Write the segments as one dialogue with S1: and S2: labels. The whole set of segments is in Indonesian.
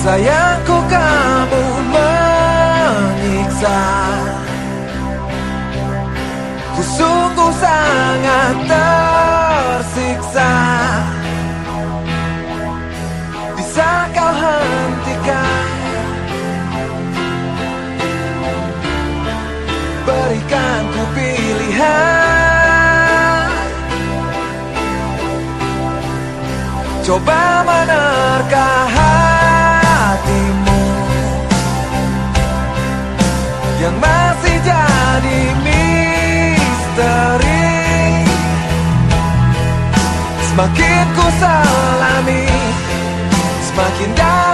S1: Sayangku kamu menyiksa. Ku sungguh sangat tersiksa. Bisa kau hentikan? Berikan ku pilihan. Coba menerka Yang masih jadi misteri. Semakin ku selami Semakin dalam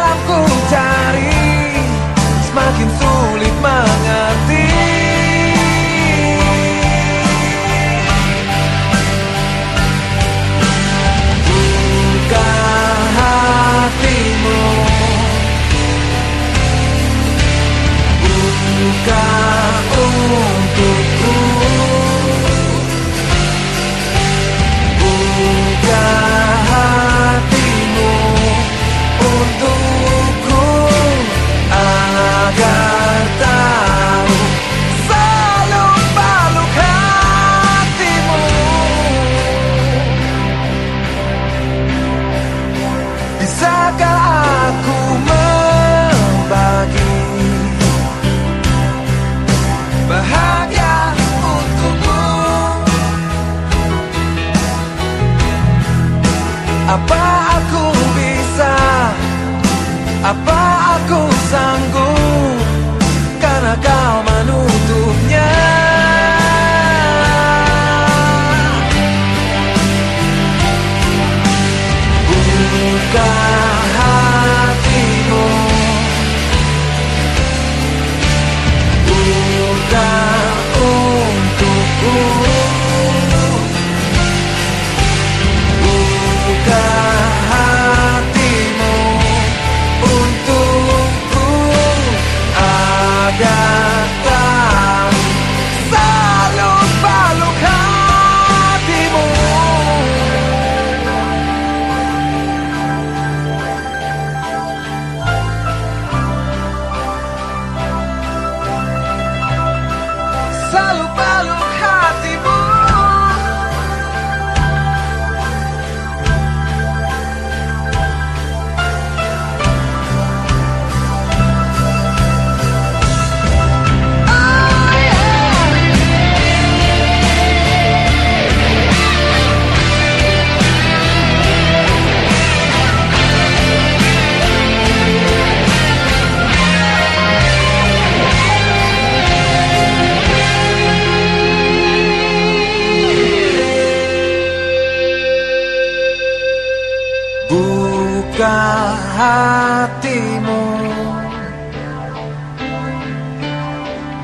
S1: hatimu.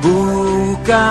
S1: Buka